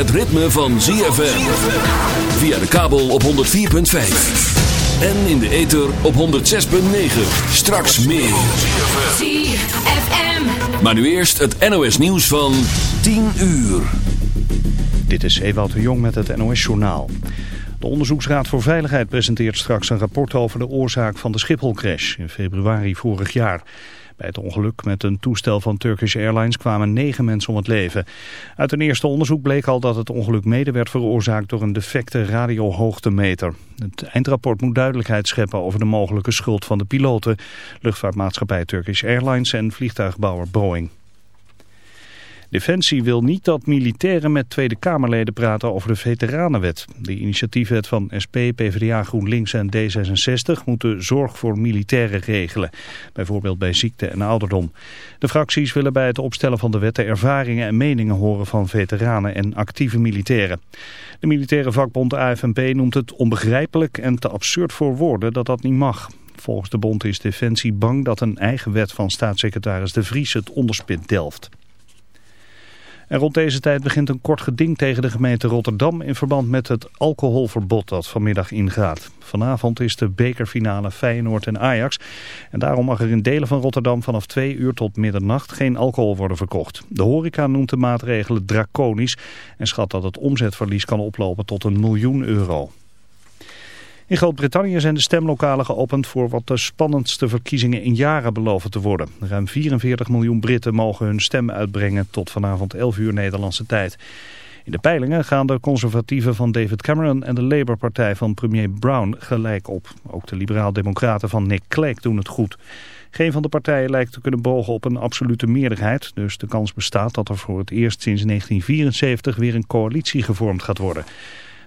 het ritme van ZFM. Via de kabel op 104.5. En in de ether op 106.9. Straks meer. ZFM. Maar nu eerst het NOS nieuws van 10 uur. Dit is Ewout de Jong met het NOS-journaal. De Onderzoeksraad voor Veiligheid presenteert straks een rapport over de oorzaak van de Schiphol-crash in februari vorig jaar. Bij het ongeluk met een toestel van Turkish Airlines kwamen negen mensen om het leven. Uit een eerste onderzoek bleek al dat het ongeluk mede werd veroorzaakt door een defecte radiohoogtemeter. Het eindrapport moet duidelijkheid scheppen over de mogelijke schuld van de piloten, luchtvaartmaatschappij Turkish Airlines en vliegtuigbouwer Boeing. Defensie wil niet dat militairen met Tweede Kamerleden praten over de veteranenwet. De initiatiefwet van SP, PvdA, GroenLinks en D66 moet de zorg voor militairen regelen. Bijvoorbeeld bij ziekte en ouderdom. De fracties willen bij het opstellen van de wet de ervaringen en meningen horen van veteranen en actieve militairen. De militaire vakbond AFNP noemt het onbegrijpelijk en te absurd voor woorden dat dat niet mag. Volgens de bond is Defensie bang dat een eigen wet van staatssecretaris De Vries het onderspit delft. En rond deze tijd begint een kort geding tegen de gemeente Rotterdam in verband met het alcoholverbod dat vanmiddag ingaat. Vanavond is de bekerfinale Feyenoord en Ajax. En daarom mag er in delen van Rotterdam vanaf twee uur tot middernacht geen alcohol worden verkocht. De horeca noemt de maatregelen draconisch en schat dat het omzetverlies kan oplopen tot een miljoen euro. In Groot-Brittannië zijn de stemlokalen geopend voor wat de spannendste verkiezingen in jaren beloven te worden. Ruim 44 miljoen Britten mogen hun stem uitbrengen tot vanavond 11 uur Nederlandse tijd. In de peilingen gaan de conservatieven van David Cameron en de Labour-partij van premier Brown gelijk op. Ook de liberaal-democraten van Nick Clegg doen het goed. Geen van de partijen lijkt te kunnen bogen op een absolute meerderheid. Dus de kans bestaat dat er voor het eerst sinds 1974 weer een coalitie gevormd gaat worden.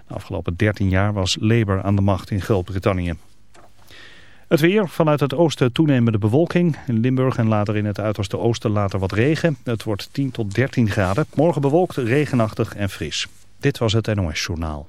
Afgelopen 13 jaar was Labour aan de macht in Groot-Brittannië. Het weer, vanuit het oosten toenemende bewolking. In Limburg en later in het uiterste oosten later wat regen. Het wordt 10 tot 13 graden. Morgen bewolkt, regenachtig en fris. Dit was het NOS Journaal.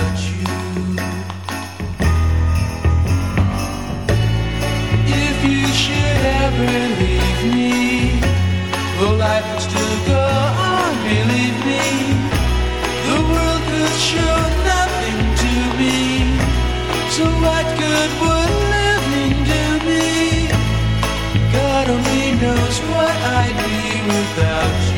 without you.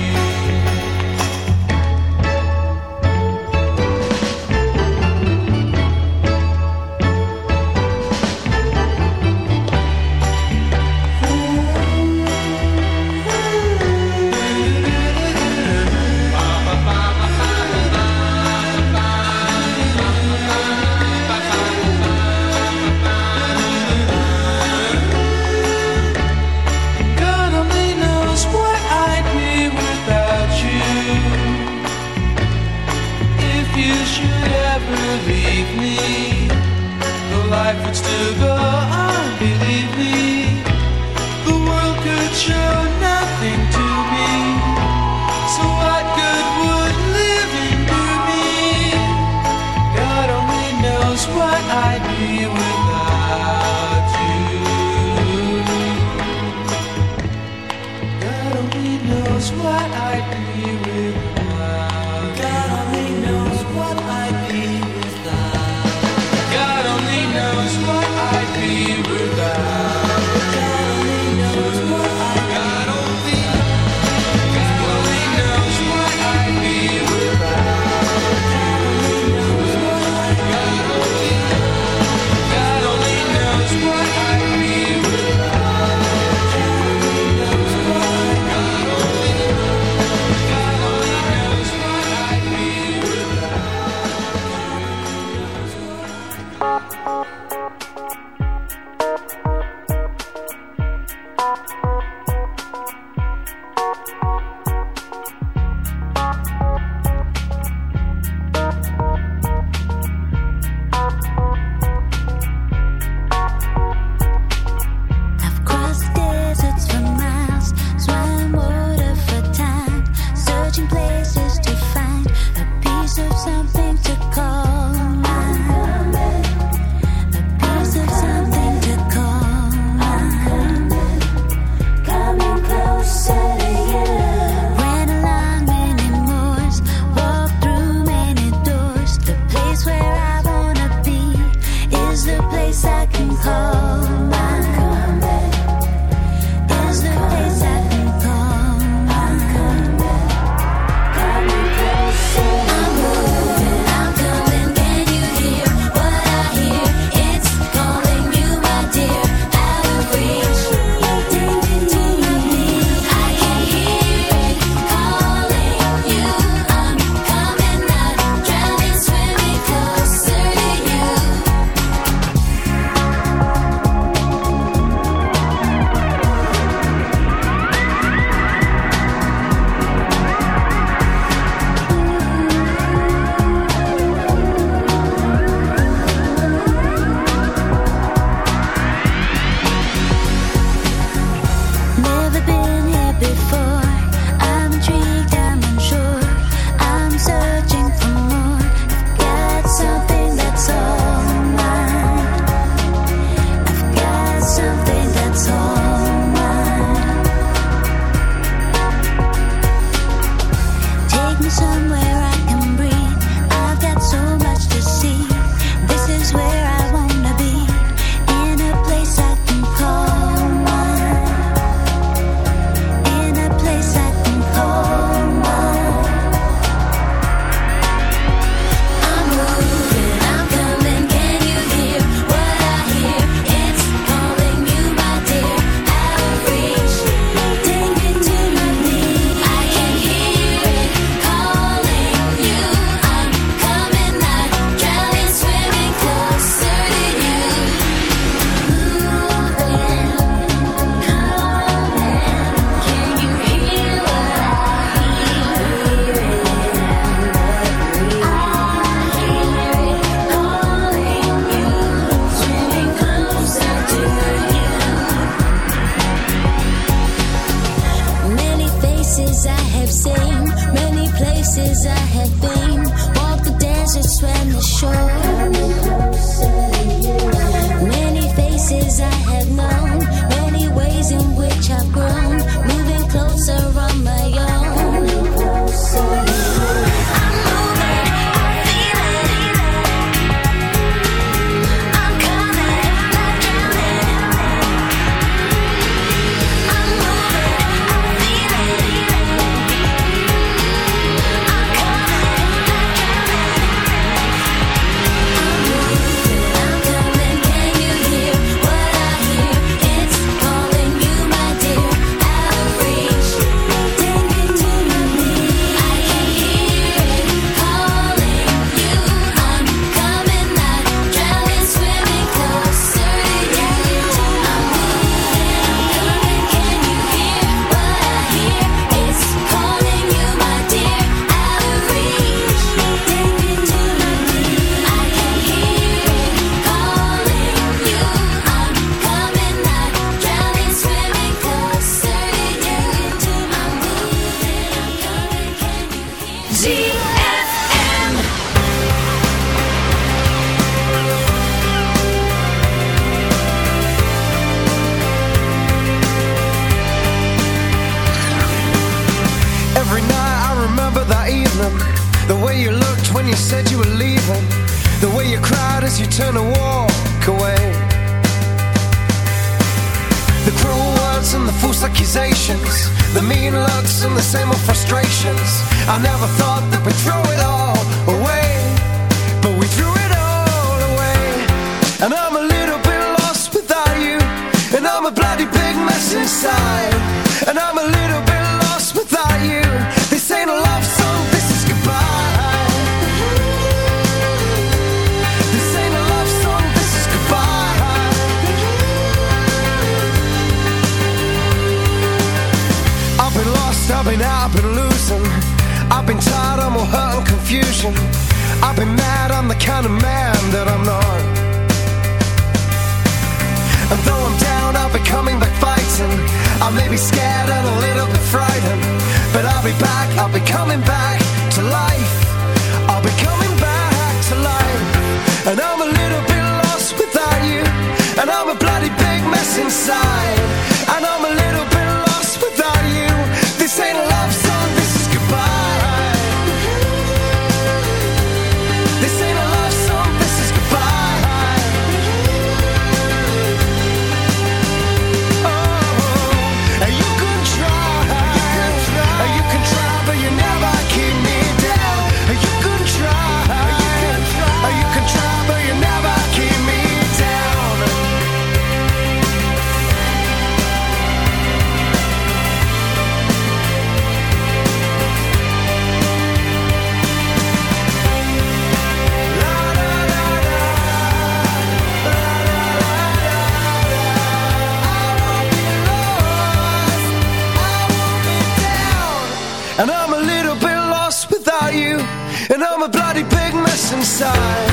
inside.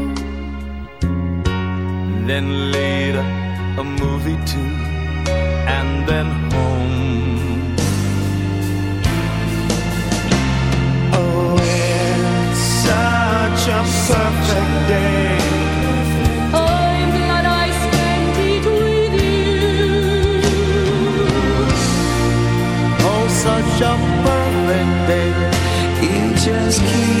then later a movie too, and then home. Oh, it's such a perfect day. Oh, such a perfect day, It just keeps.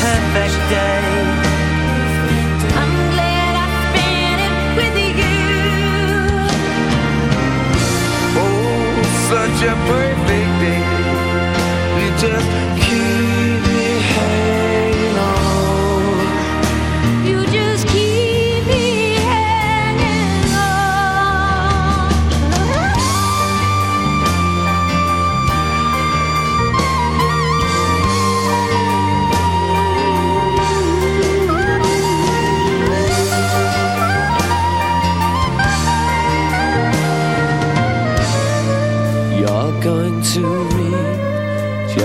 perfect day. I'm glad I it with you. Oh, such a perfect day. Just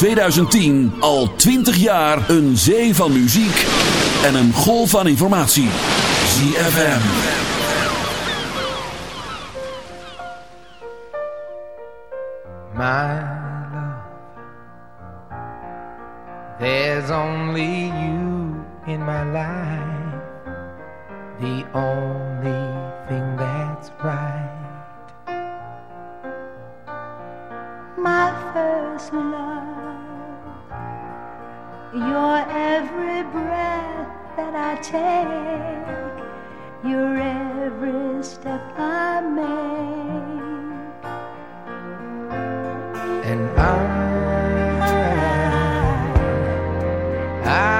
2010 al 20 jaar een zee van muziek en een golf van informatie. ZFM. my love. There's only you in my life, the only thing that's right. my first love. Your every breath that I take, your every step I make. And I, I want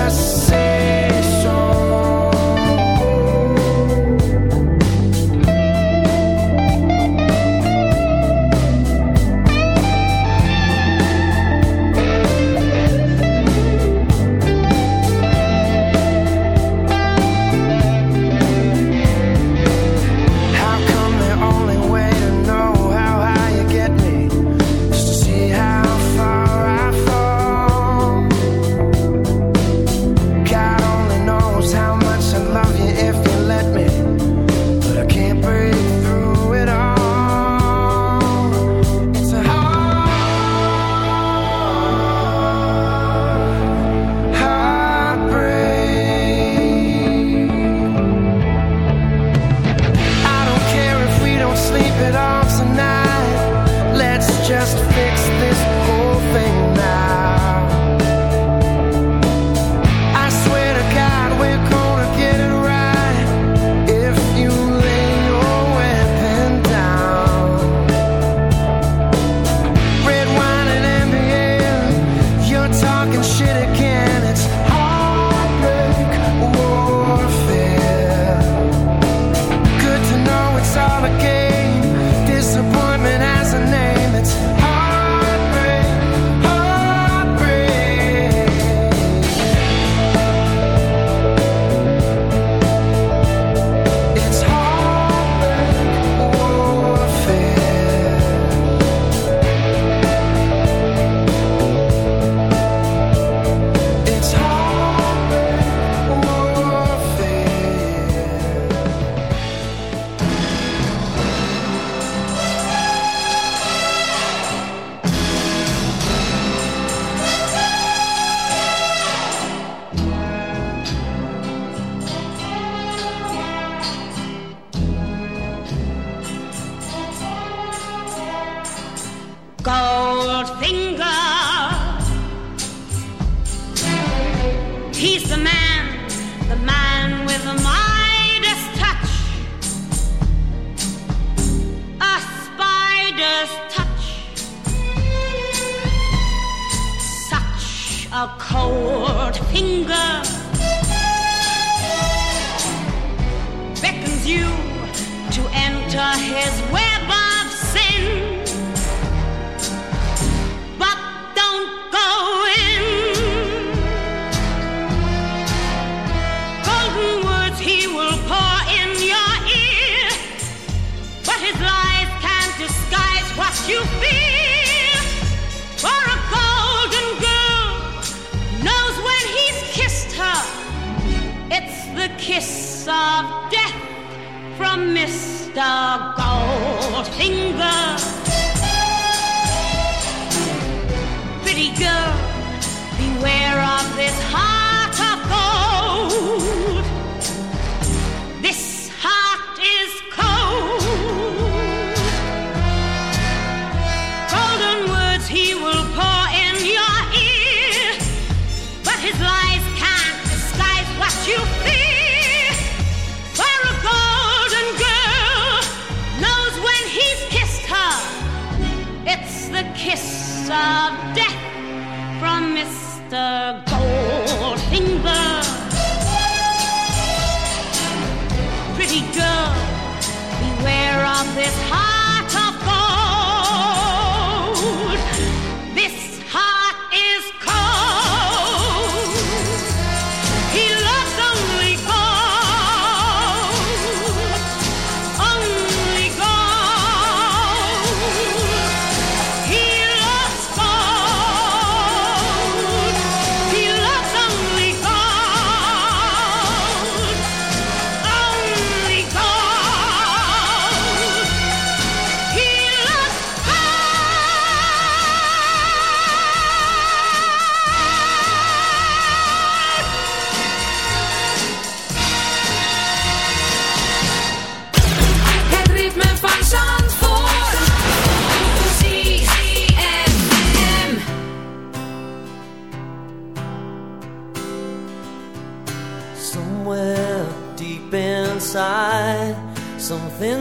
yes.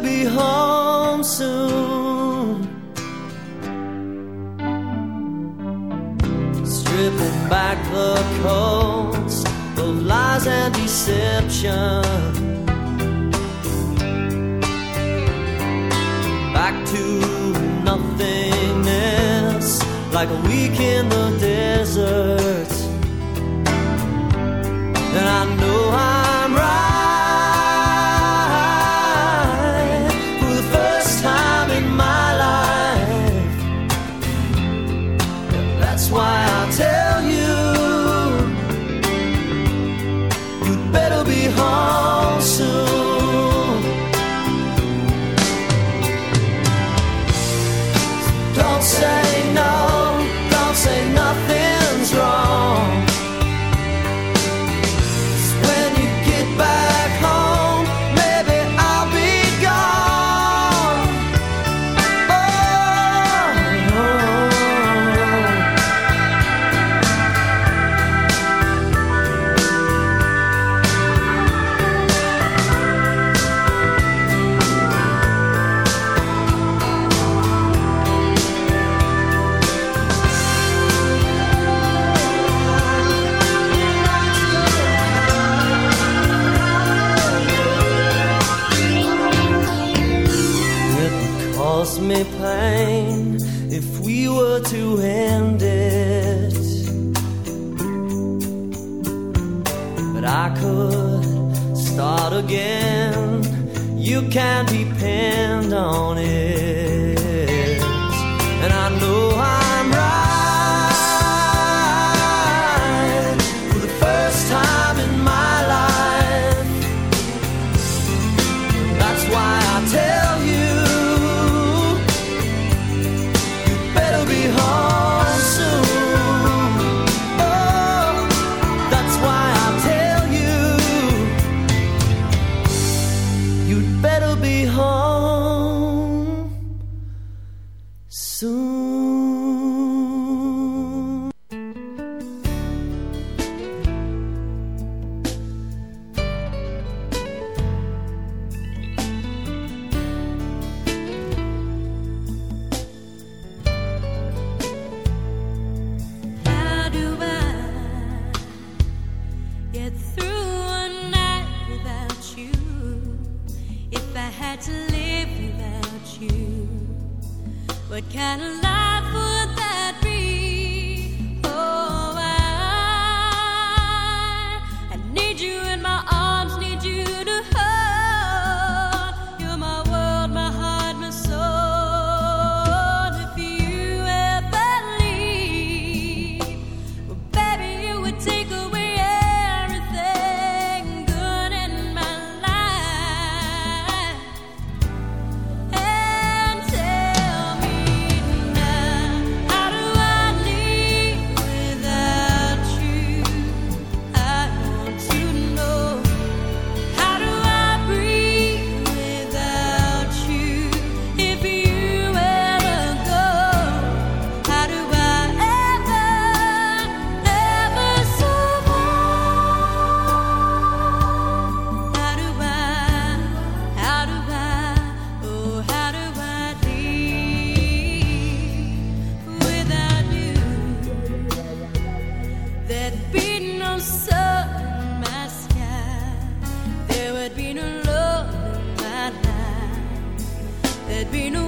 be home soon. Stripping back the coats of lies and deception. Back to nothingness, like a week in the desert. And I know I'm right. be no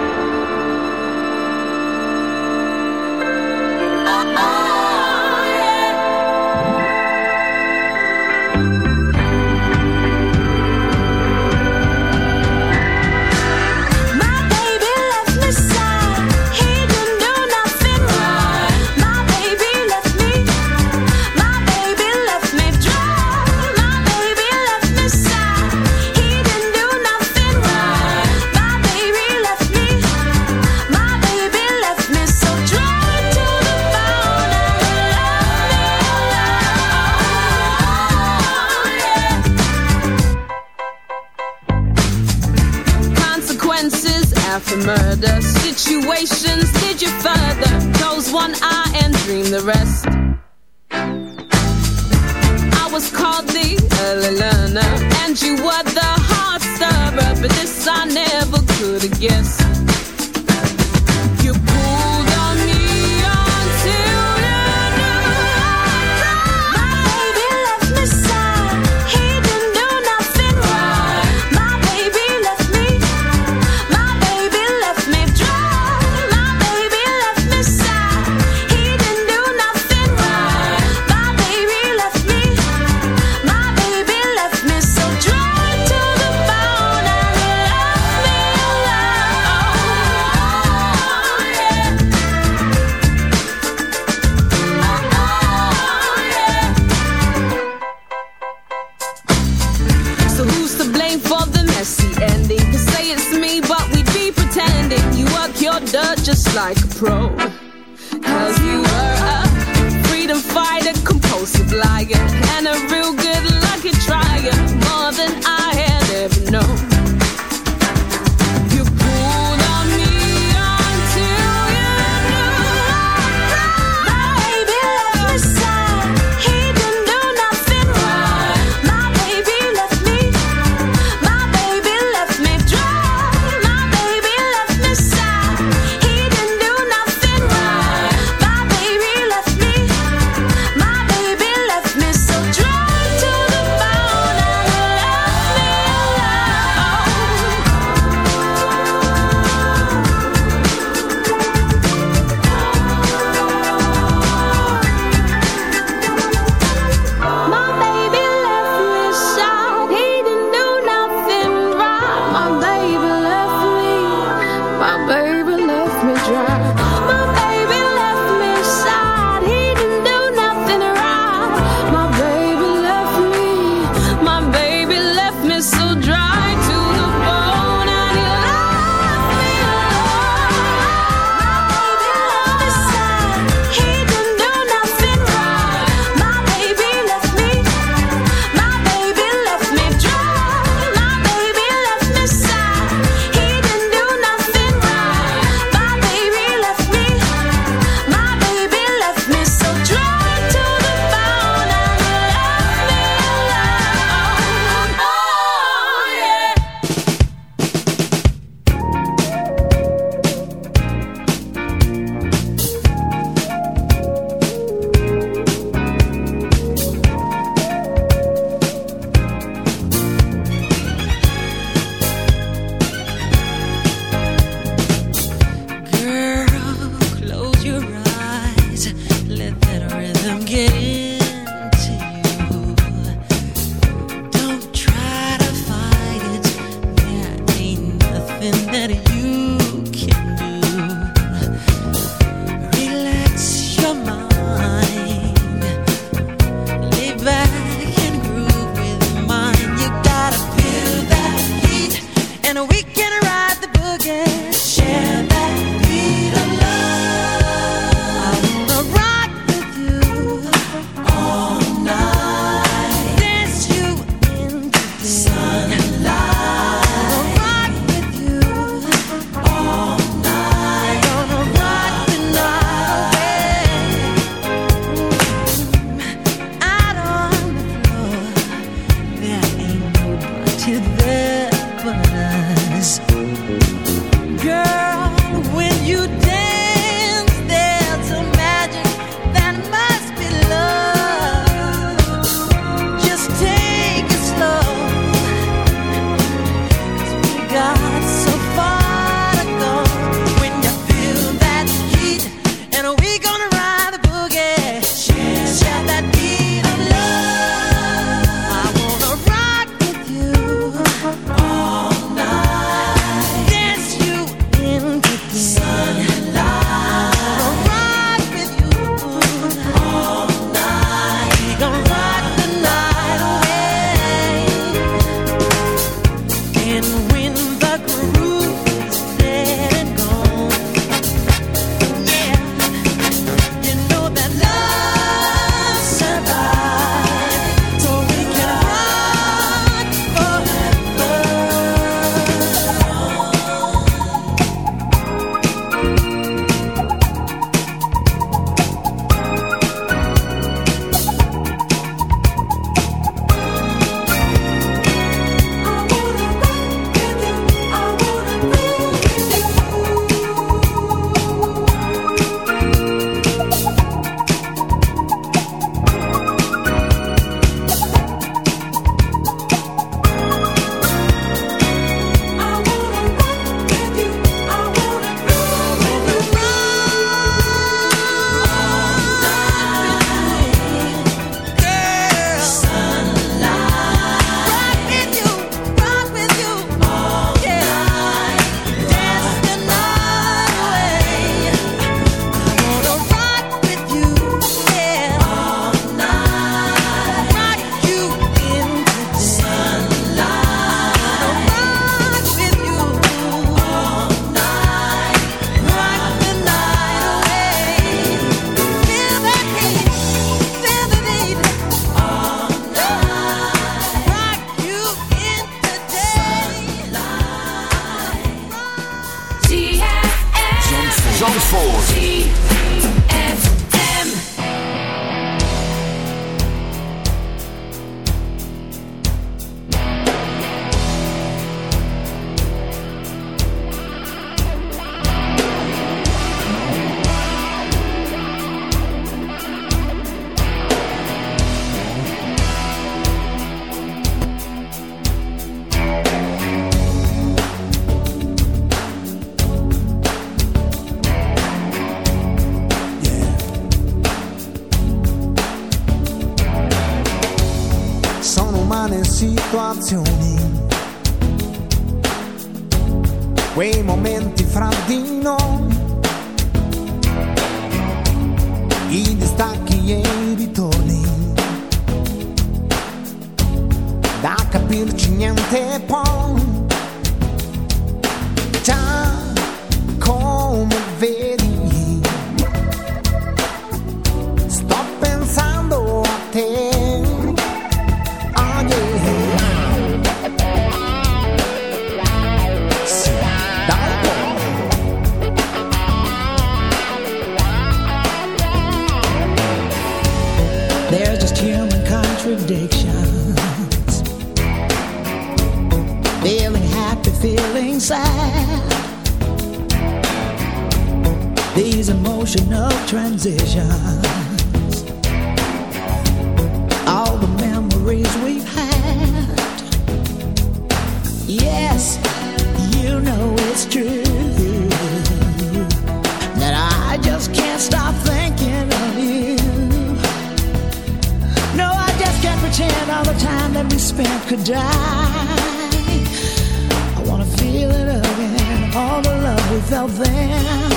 del van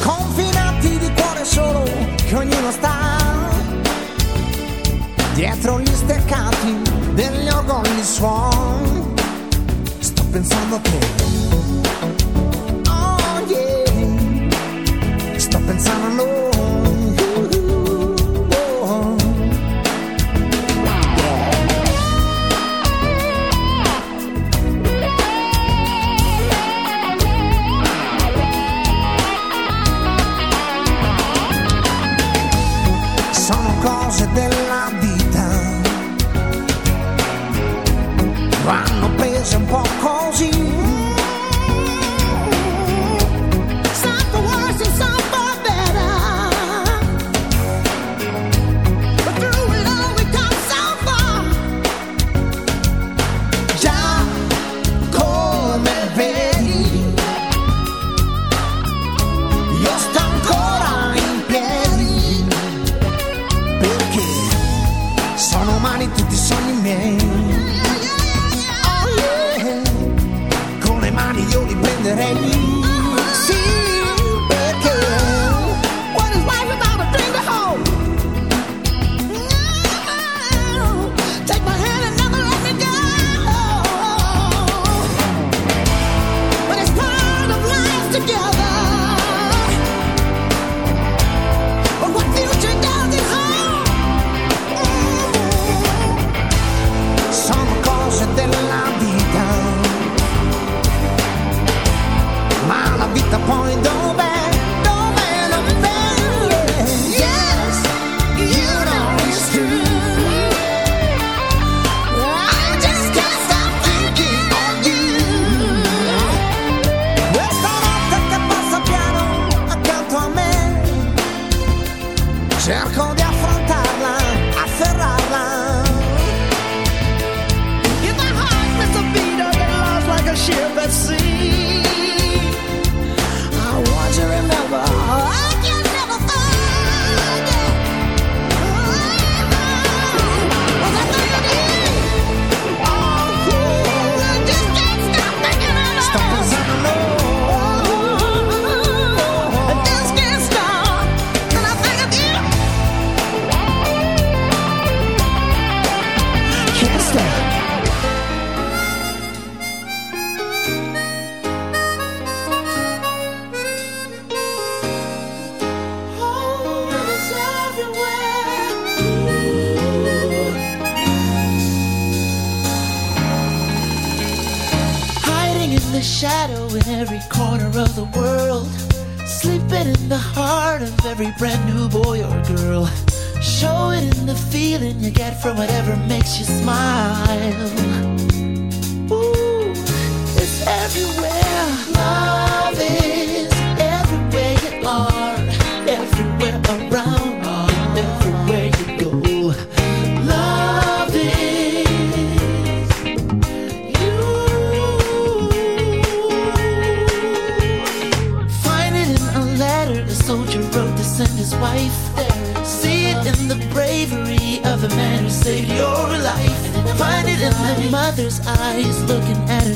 Confinati di cuore solo che ognuno sta Dietro gli steccati degli organi suon. Sto pensando a te Oh yeah Sto pensando a noi.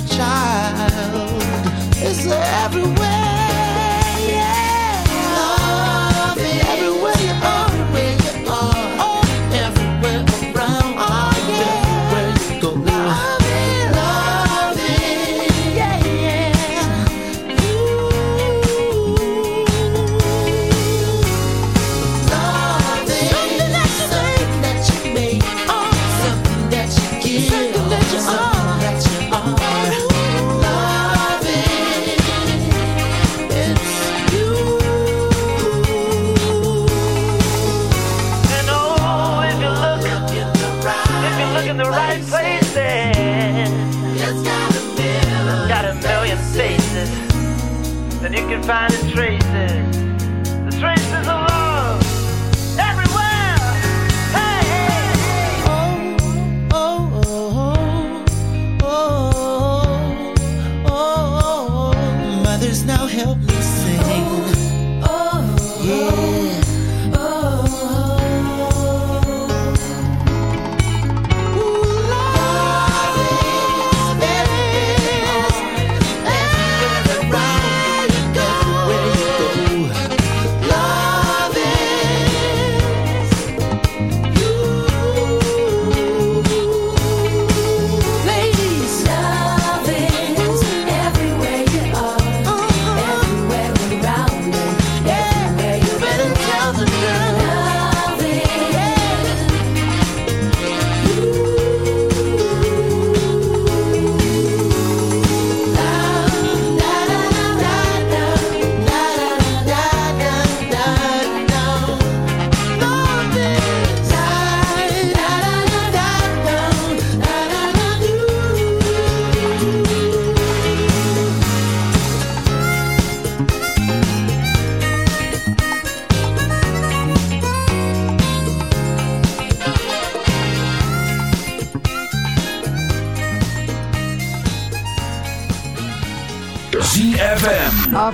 child is everywhere. find